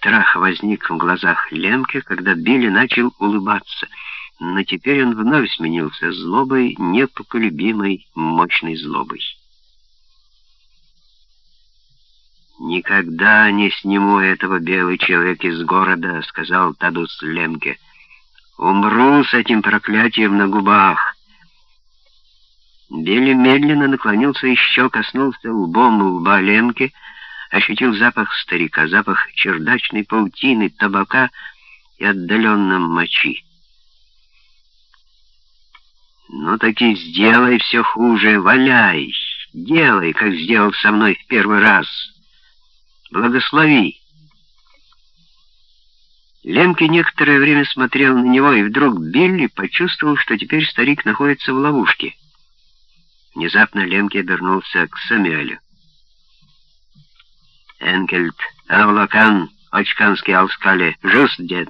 Страх возник в глазах Лемке, когда Билли начал улыбаться, но теперь он вновь сменился злобой, непоколебимой, мощной злобой. «Никогда не сниму этого белый человек из города», — сказал Тадус Лемке. «Умру с этим проклятием на губах». Билли медленно наклонился еще, коснулся лбом лба Лемке, ощутил запах старика, запах чердачной паутины, табака и отдаленном мочи. «Ну таки сделай все хуже, валяй, делай, как сделал со мной в первый раз». Благослови!» Ленки некоторое время смотрел на него, и вдруг Билли почувствовал, что теперь старик находится в ловушке. Внезапно Ленки обернулся к Самюэлю. «Энкельд, Авлакан, Очканский Алскале, жуст, дед!»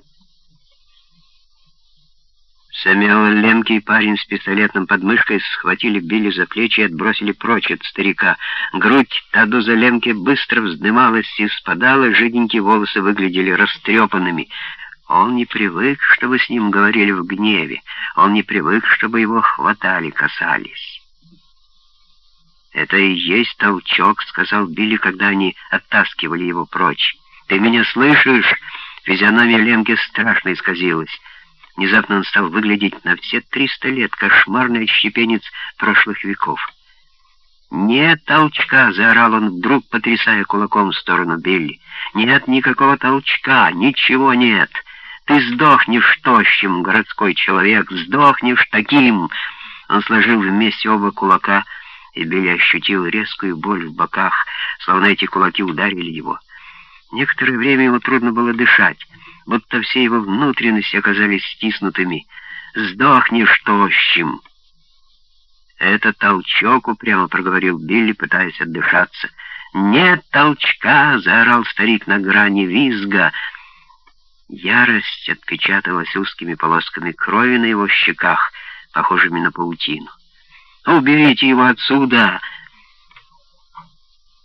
Самиал Ленки и парень с пистолетом под мышкой схватили Билли за плечи и отбросили прочь от старика. Грудь Тадуза Ленки быстро вздымалась и спадала, жиденькие волосы выглядели растрепанными. Он не привык, чтобы с ним говорили в гневе. Он не привык, чтобы его хватали, касались. «Это и есть толчок», — сказал Билли, когда они оттаскивали его прочь. «Ты меня слышишь?» Физиономия Ленки страшно исказилась. Внезапно он стал выглядеть на все триста лет, кошмарный отщепенец прошлых веков. «Нет толчка!» — заорал он вдруг, потрясая кулаком в сторону Билли. «Нет никакого толчка! Ничего нет! Ты сдохнешь тощим, городской человек! Сдохнешь таким!» Он сложил вместе оба кулака, и Билли ощутил резкую боль в боках, словно эти кулаки ударили его. Некоторое время ему трудно было дышать будто все его внутренности оказались стиснутыми. «Сдохнешь тощим!» «Это толчок», — упрямо проговорил Билли, пытаясь отдышаться. «Нет толчка!» — заорал старик на грани визга. Ярость отпечаталась узкими полосками крови на его щеках, похожими на паутину. «Уберите его отсюда!»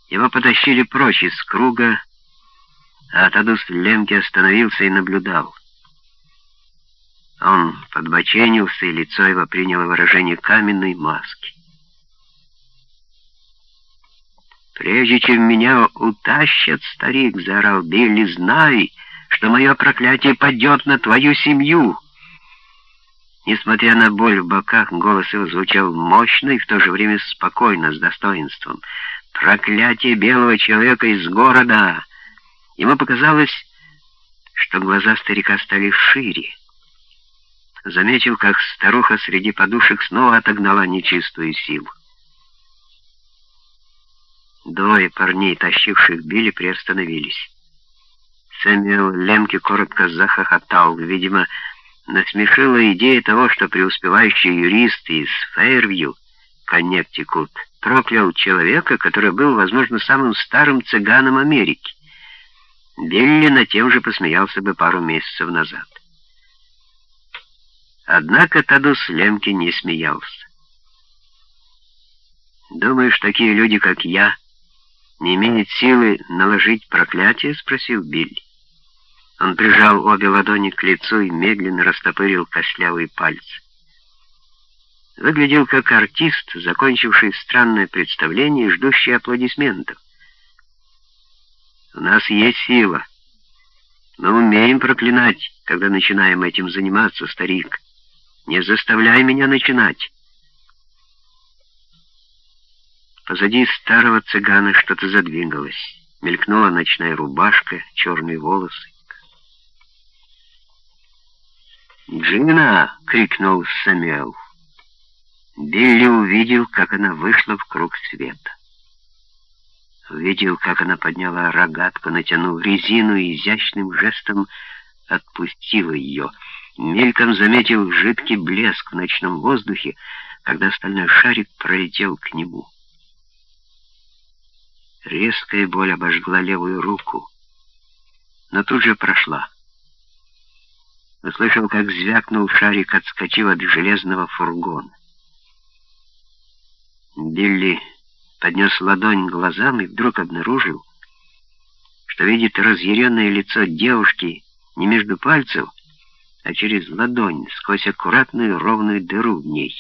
Его потащили прочь из круга, а Тадус Лемки остановился и наблюдал. Он подбоченился, и лицо его приняло выражение каменной маски. «Прежде чем меня утащат, старик!» — заорал Билли, — «знай, что мое проклятие падет на твою семью!» Несмотря на боль в боках, голос его звучал мощно и в то же время спокойно, с достоинством. «Проклятие белого человека из города!» Ему показалось, что глаза старика стали шире. Заметил, как старуха среди подушек снова отогнала нечистую силу. Двое парней, тащивших Билли, приостановились. Сэмюэл Лемке коротко захохотал. Видимо, насмешила идея того, что преуспевающий юрист из Фейрвью, Коннектикут, проклял человека, который был, возможно, самым старым цыганом Америки. Билли на тем же посмеялся бы пару месяцев назад. Однако Тадус Лемки не смеялся. «Думаешь, такие люди, как я, не имеют силы наложить проклятие?» — спросил Билли. Он прижал обе ладони к лицу и медленно растопырил костлявые пальцы. Выглядел как артист, закончивший странное представление и ждущий аплодисментов. У нас есть сила. Мы умеем проклинать, когда начинаем этим заниматься, старик. Не заставляй меня начинать. Позади старого цыгана что-то задвигалось. Мелькнула ночная рубашка, черные волосы. «Джина!» — крикнул Самел. Билли увидел, как она вышла в круг света. Видел, как она подняла рогатку, натянув резину и изящным жестом отпустила ее. Мельком заметил жидкий блеск в ночном воздухе, когда стальной шарик пролетел к нему. Резкая боль обожгла левую руку, но тут же прошла. Услышал, как звякнул шарик, отскочив от железного фургона. Билли поднес ладонь к глазам и вдруг обнаружил, что видит разъяренное лицо девушки не между пальцев, а через ладонь, сквозь аккуратную ровную дыру в ней.